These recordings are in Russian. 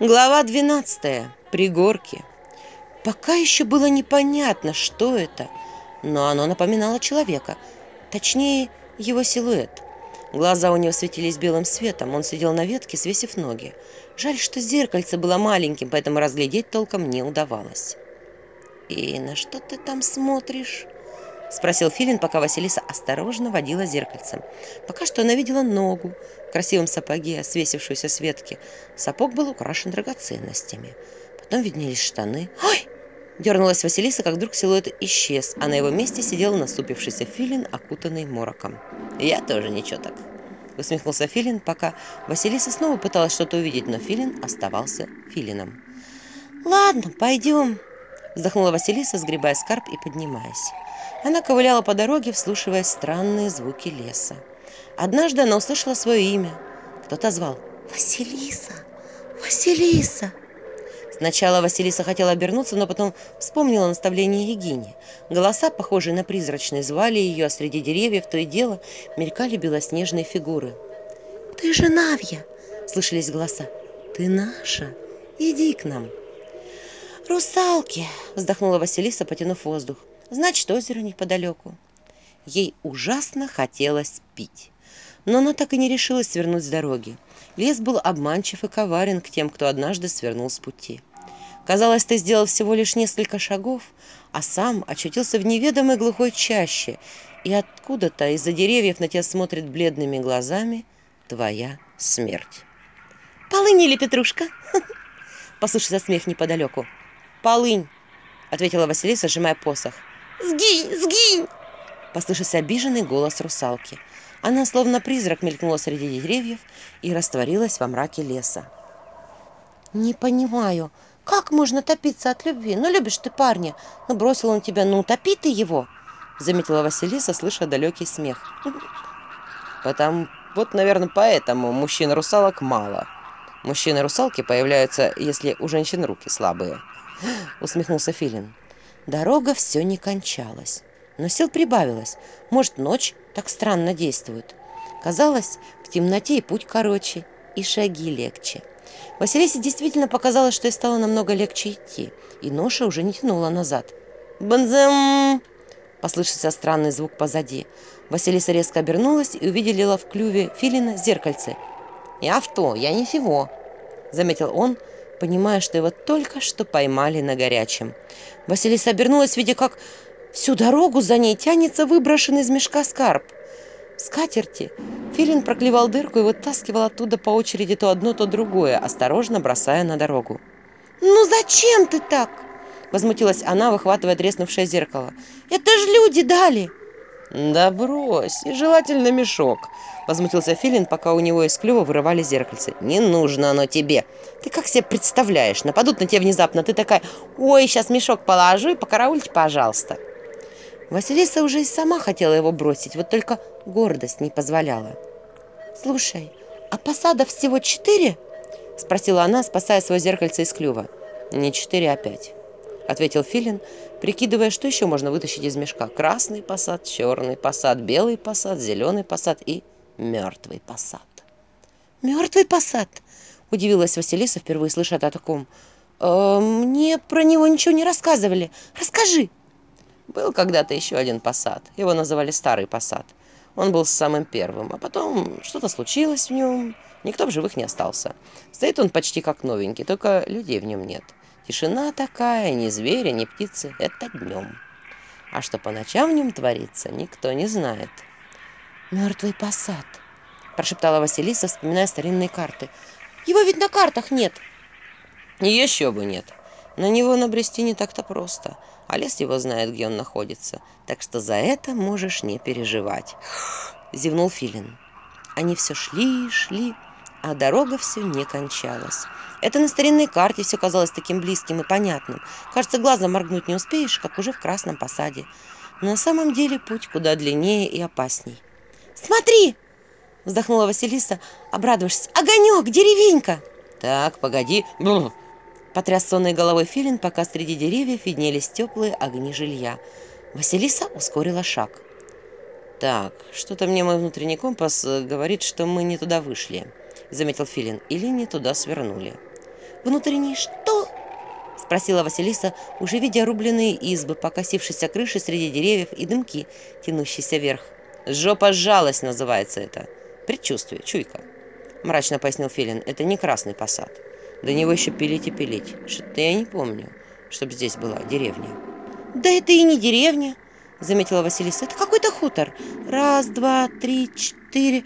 Глава 12. Пригорки. Пока еще было непонятно, что это, но оно напоминало человека, точнее, его силуэт. Глаза у него светились белым светом, он сидел на ветке, свесив ноги. Жаль, что зеркальце было маленьким, поэтому разглядеть толком не удавалось. «И на что ты там смотришь?» Спросил Филин, пока Василиса осторожно водила зеркальцем. Пока что она видела ногу в красивом сапоге, свесившуюся с ветки. Сапог был украшен драгоценностями. Потом виднелись штаны. «Ой!» Дернулась Василиса, как вдруг силуэт исчез, а на его месте сидел насупившийся Филин, окутанный мороком. «Я тоже ничего так», — усмехнулся Филин, пока Василиса снова пыталась что-то увидеть, но Филин оставался Филином. «Ладно, пойдем», вздохнула Василиса, сгребая скарб и поднимаясь. Она ковыляла по дороге, вслушивая странные звуки леса. Однажды она услышала свое имя. Кто-то звал «Василиса! Василиса!» Сначала Василиса хотела обернуться, но потом вспомнила наставление Регини. Голоса, похожие на призрачные, звали ее, а среди деревьев то и дело мелькали белоснежные фигуры. «Ты же Навья!» – слышались голоса. «Ты наша! Иди к нам!» «Русалки!» — вздохнула Василиса, потянув воздух. Значит, озеро неподалеку. Ей ужасно хотелось пить. Но она так и не решилась свернуть с дороги. Лес был обманчив и коварен к тем, кто однажды свернул с пути. Казалось, ты сделал всего лишь несколько шагов, а сам очутился в неведомой глухой чаще, и откуда-то из-за деревьев на тебя смотрит бледными глазами твоя смерть. «Полынь или петрушка?» Послышался смех неподалеку. «Полынь!» — ответила Василиса, сжимая посох. «Сгинь! Сгинь!» Послышался обиженный голос русалки. Она, словно призрак, мелькнула среди деревьев и растворилась во мраке леса. «Не понимаю, как можно топиться от любви? Ну, любишь ты парня, ну, бросил он тебя, ну, топи ты его!» Заметила Василиса, слыша далекий смех. «Потому, вот, наверное, поэтому мужчин-русалок мало. Мужчины-русалки появляются, если у женщин руки слабые», усмехнулся Филин. Дорога все не кончалась, но сил прибавилось. Может, ночь так странно действует. Казалось, в понимая, что его только что поймали на горячем. Василиса обернулась, видя, как всю дорогу за ней тянется выброшенный из мешка скарб. скатерти Филин проклевал дырку и вытаскивал оттуда по очереди то одно, то другое, осторожно бросая на дорогу. «Ну зачем ты так?» – возмутилась она, выхватывая треснувшее зеркало. «Это же люди дали!» «Да брось, и желательно мешок!» — возмутился Филин, пока у него из клюва вырывали зеркальце. «Не нужно оно тебе! Ты как себе представляешь? Нападут на тебя внезапно, ты такая, ой, сейчас мешок положу и покараульте, пожалуйста!» Василиса уже и сама хотела его бросить, вот только гордость не позволяла. «Слушай, а посада всего четыре?» — спросила она, спасая свое зеркальце из клюва. «Не четыре, а пять» ответил Филин, прикидывая, что еще можно вытащить из мешка. Красный посад, черный посад, белый посад, зеленый посад и мертвый посад. «Мертвый посад?» – удивилась Василиса, впервые слыша о таком. «Э, «Мне про него ничего не рассказывали. Расскажи!» Был когда-то еще один посад. Его называли «старый посад». Он был самым первым, а потом что-то случилось в нем. Никто в живых не остался. Стоит он почти как новенький, только людей в нем нет. – Тишина такая, ни зверя, ни птицы, это днем. А что по ночам в нем творится, никто не знает. «Мертвый посад», – прошептала Василиса, вспоминая старинные карты. «Его ведь на картах нет!» «Еще бы нет!» На него набрести не так-то просто, а лес его знает, где он находится, так что за это можешь не переживать», — зевнул Филин. Они все шли и шли, а дорога все не кончалась. Это на старинной карте все казалось таким близким и понятным. Кажется, глазом моргнуть не успеешь, как уже в красном посаде. Но на самом деле путь куда длиннее и опасней. «Смотри!» – вздохнула Василиса, обрадовавшись. «Огонек! Деревенька!» «Так, погоди!» – потряс сонной головой филин, пока среди деревьев виднелись теплые огни жилья. Василиса ускорила шаг. «Так, что-то мне мой — заметил Филин, — или не туда свернули. «Внутренний что?» — спросила Василиса, уже видя рубленые избы, покосившиеся крыши среди деревьев и дымки, тянущиеся вверх. «Жопа жалость» называется это. Предчувствие, чуйка. Мрачно пояснил Филин, это не красный посад. До него еще пилить и пилить. Что-то я не помню, чтобы здесь была деревня. «Да это и не деревня», — заметила Василиса. «Это какой-то хутор. Раз, два, три, четыре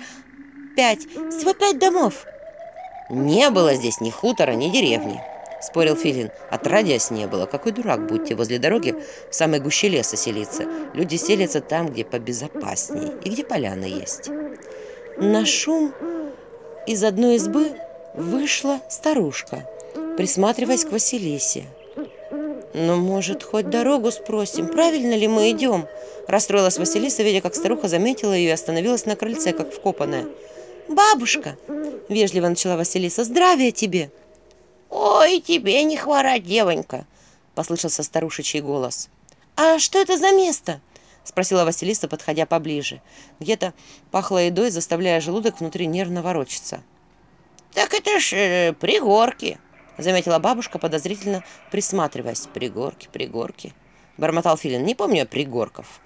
пять. Всего пять домов. Не было здесь ни хутора, ни деревни. Спорил Филин. От Отродясь не было. Какой дурак, будьте возле дороги в самой гуще леса селиться. Люди селятся там, где побезопасней и где поляны есть. На шум из одной избы вышла старушка, присматриваясь к Василисе. «Ну, может, хоть дорогу спросим, правильно ли мы идем?» Расстроилась Василиса, видя, как старуха заметила ее и остановилась на крыльце, как вкопанная. Бабушка, вежливо начала Василиса, здравия тебе. Ой, тебе не хвора, девонька, послышался старушечий голос. А что это за место? спросила Василиса, подходя поближе. Где-то пахло едой, заставляя желудок внутри нервно ворочаться. Так это ж э, пригорки, заметила бабушка, подозрительно присматриваясь. Пригорки, пригорки, бормотал Филин. Не помню пригорков.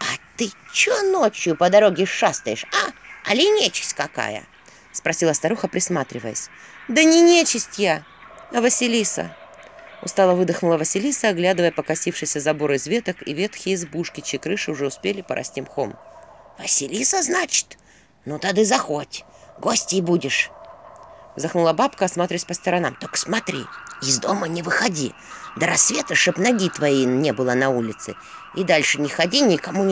А ты чё ночью по дороге шастаешь, а? Али нечисть какая?» — спросила старуха, присматриваясь. «Да не нечисть я, а Василиса». Устало выдохнула Василиса, оглядывая покосившийся забор из веток и ветхие избушки, чьи крыши уже успели порасти мхом. «Василиса, значит? Ну, тогда заходь, гостей будешь». Вздохнула бабка, осматриваясь по сторонам. «Только смотри, из дома не выходи. До рассвета, чтоб ноги твоей не было на улице. И дальше не ходи, никому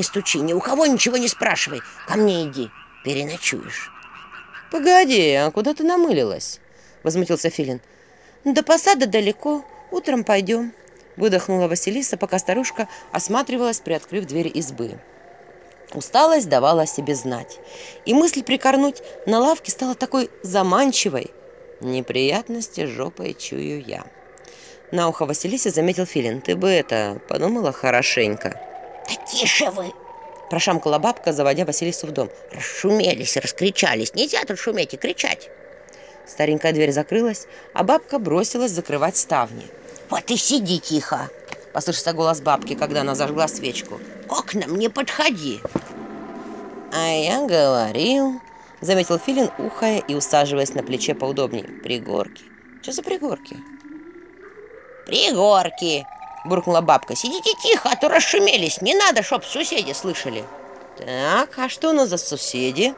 не стучи, ни у кого ничего не спрашивай. Ко мне иди, переночуешь». «Погоди, а куда ты намылилась?» Возмутился Филин. «До посада далеко, утром пойдем», выдохнула Василиса, пока старушка осматривалась, приоткрыв дверь избы. Усталость давала о себе знать, и мысль прикорнуть на лавке стала такой заманчивой. Неприятности жопой чую я. На ухо Василисе заметил Филин. «Ты бы это, подумала хорошенько». «Да тише вы!» Прошамкала бабка, заводя Василису в дом. «Расшумелись, раскричались. Нельзя тут шуметь и кричать!» Старенькая дверь закрылась, а бабка бросилась закрывать ставни. «Вот и сиди тихо!» Послышался голос бабки, когда она зажгла свечку. «К окнам не подходи!» «А буркнула бабка. «Сидите тихо, а то расшумелись. Не надо, чтоб соседи слышали». «Так, а что у нас за соседи?»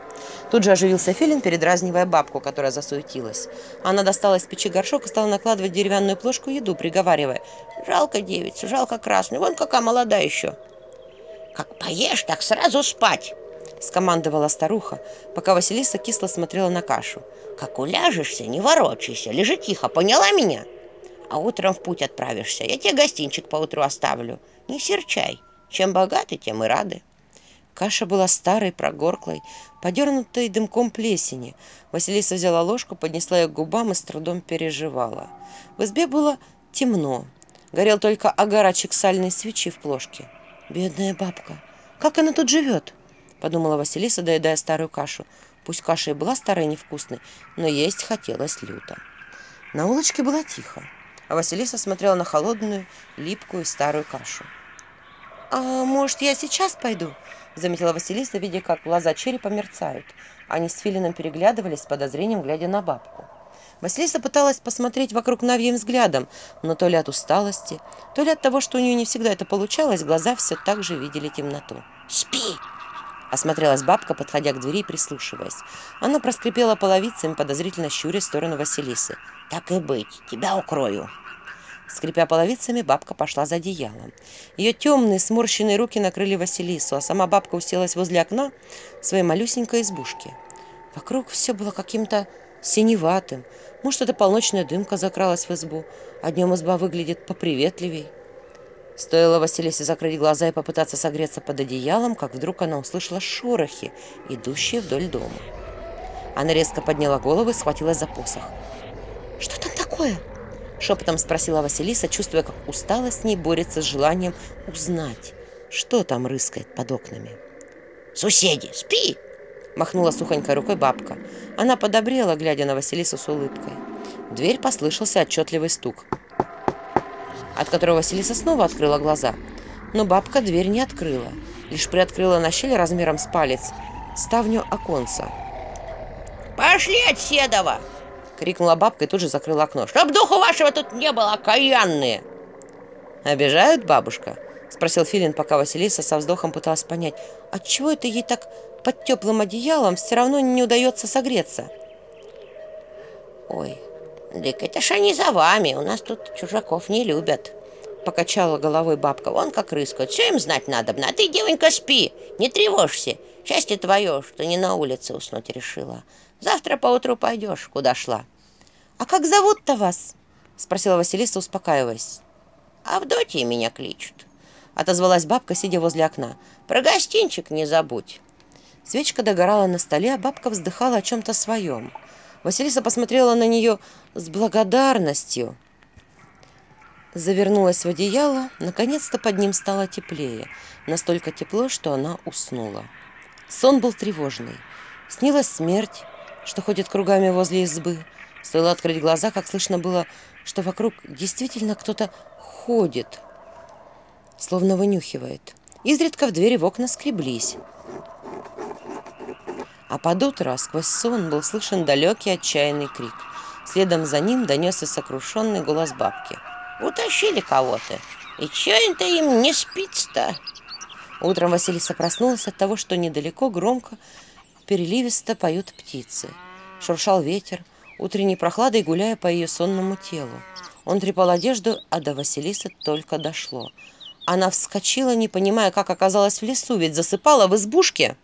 Тут же оживился Филин, передразнивая бабку, которая засуетилась. Она достала из печи горшок и стала накладывать деревянную плошку еду, приговаривая. «Жалко девицу, жалко красную, вон какая молодая еще!» «Как поешь, так сразу спать!» скомандовала старуха, пока Василиса кисло смотрела на кашу. «Как уляжешься, не ворочайся, лежи тихо, поняла меня?» А утром в путь отправишься, я тебе гостинчик поутру оставлю. Не серчай, чем богаты, тем и рады». Каша была старой, прогорклой, подернутой дымком плесени. Василиса взяла ложку, поднесла ее к губам и с трудом переживала. В избе было темно. Горел только огарочек сальной свечи в плошке. Бедная бабка, как она тут живет? подумала Василиса, доедая старую кашу. Пусть каша и была старой и невкусной, но есть хотелось люто. На улочке было тихо, а Василиса смотрела на холодную, липкую старую кашу. «А может, я сейчас пойду?» — заметила Василиса, видя, как глаза черепа мерцают. Они с Филином переглядывались с подозрением, глядя на бабку. Василиса пыталась посмотреть вокруг Навьим взглядом, но то ли от усталости, то ли от того, что у нее не всегда это получалось, глаза все так же видели темноту. «Спи!» Осмотрелась бабка, подходя к двери и прислушиваясь. Она проскрипела половицами, подозрительно щуря в сторону Василисы. «Так и быть, тебя укрою». Скрипя половицами, бабка пошла за одеялом. Ее темные сморщенные руки накрыли Василису, а сама бабка уселась возле окна своей малюсенькой избушки. Вокруг все было каким-то синеватым. Может, это полночная дымка закралась в избу, а днем изба выглядит поприветливей. Стоило Василисе закрыть глаза и попытаться согреться под одеялом, как вдруг она услышала шорохи, идущие вдоль дома. Она резко подняла голову и схватилась за посох. «Что там такое?» Шепотом спросила Василиса, чувствуя, как усталость с ней борется с желанием узнать, что там рыскает от которого Василиса снова открыла глаза. Но бабка дверь не открыла, лишь приоткрыла на щель размером с палец ставню оконца. «Пошли от Седова!» — крикнула бабка и тут же закрыла окно. «Чтоб духу вашего тут не было, окаянные!» «Обижают бабушка?» — спросил Филин, пока Василиса со вздохом пыталась понять, отчего это ей так под теплым одеялом все равно не удается согреться. «Ой, Дык это ж они за вами, у нас тут чужаков не любят. Покачала головой бабка, вон как рыскают, все им знать надо, а ты, девонька, спи, не тревожься. Счастье твое, что не на улице уснуть решила. Завтра поутру пойдешь, куда шла. А как зовут-то вас? Спросила Василиса, успокаиваясь. Авдотья меня кличут. Отозвалась бабка, сидя возле окна. Про гостинчик не забудь. Свечка догорала на столе, а бабка вздыхала о чем-то своем. Василиса посмотрела на нее с благодарностью. Завернулась в одеяло, наконец-то под ним стало теплее, настолько тепло, что она уснула. Сон был тревожный. Снилась смерть, что ходит кругами возле избы. Стоило открыть глаза, как слышно было, что вокруг действительно кто-то ходит, словно вынюхивает. Изредка в двери в окна скреблись. А под утро, сквозь сон был слышен далекий отчаянный крик. Следом за ним донесся сокрушенный голос бабки. «Утащили кого-то! И че это им не спится-то?» Утром Василиса проснулась от того, что недалеко громко, переливисто поют птицы. Шуршал ветер, утренней прохладой гуляя по ее сонному телу. Он трепал одежду, а до Василисы только дошло. Она вскочила, не понимая, как оказалась в лесу, ведь засыпала в избушке.